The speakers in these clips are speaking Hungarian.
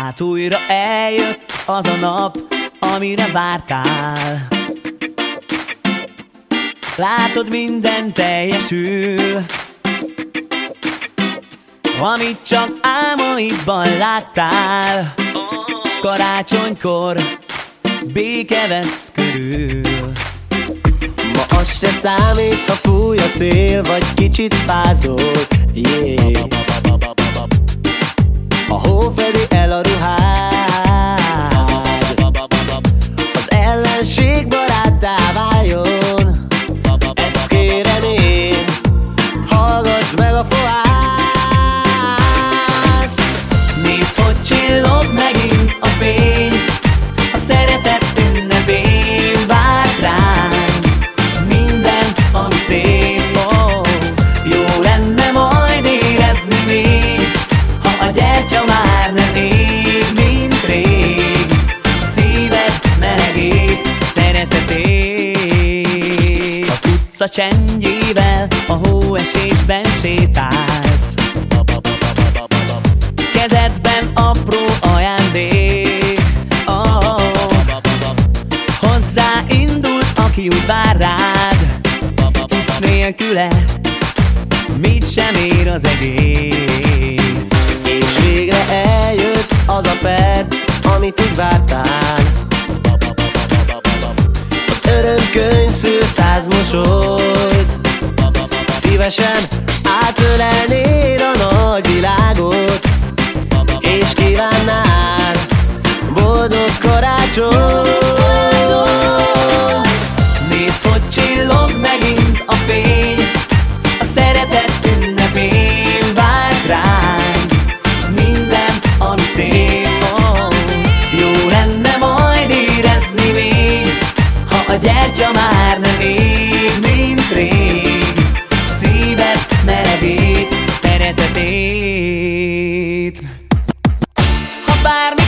Hát újra eljött az a nap, amire vártál Látod, minden teljesül. Amit csak álmaidban láttál Karácsonykor béke vesz körül. Ma az se számít, ha fúj a szél, vagy kicsit fázol. Yeah. A hó Utca csendjével a hóesésben sétálsz. Kezedben apró ajándék. Oh. Hozzá indulsz, aki úgy vár rád. Hisz nélküle mit sem ér az egész. És végre eljött az a perc, amit úgy vártál. Az örömkönyv szül mosolyt Szívesen átölelnéd a nagy világot És kívánnál boldog karácsony. Nézd, hogy csillog ha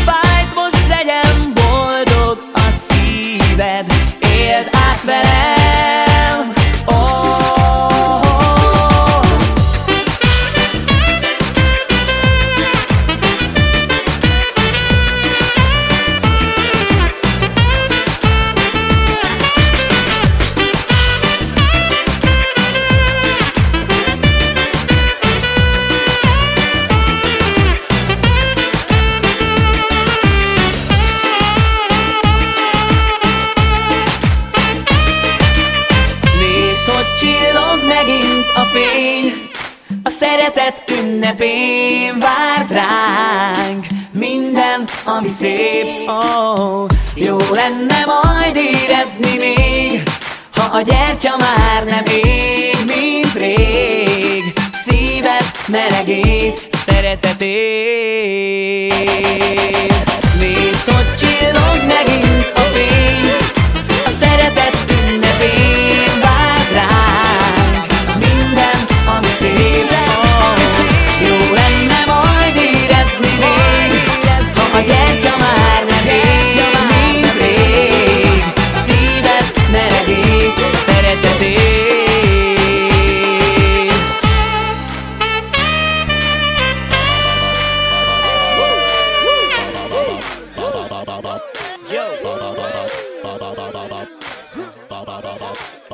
Csillog megint a fény. A szeretet ünnepén várt ránk Minden, ami szép, oh, Jó lenne majd érezni még Ha a gyertya már nem ég, mint rég. Szíved melegít szeretetét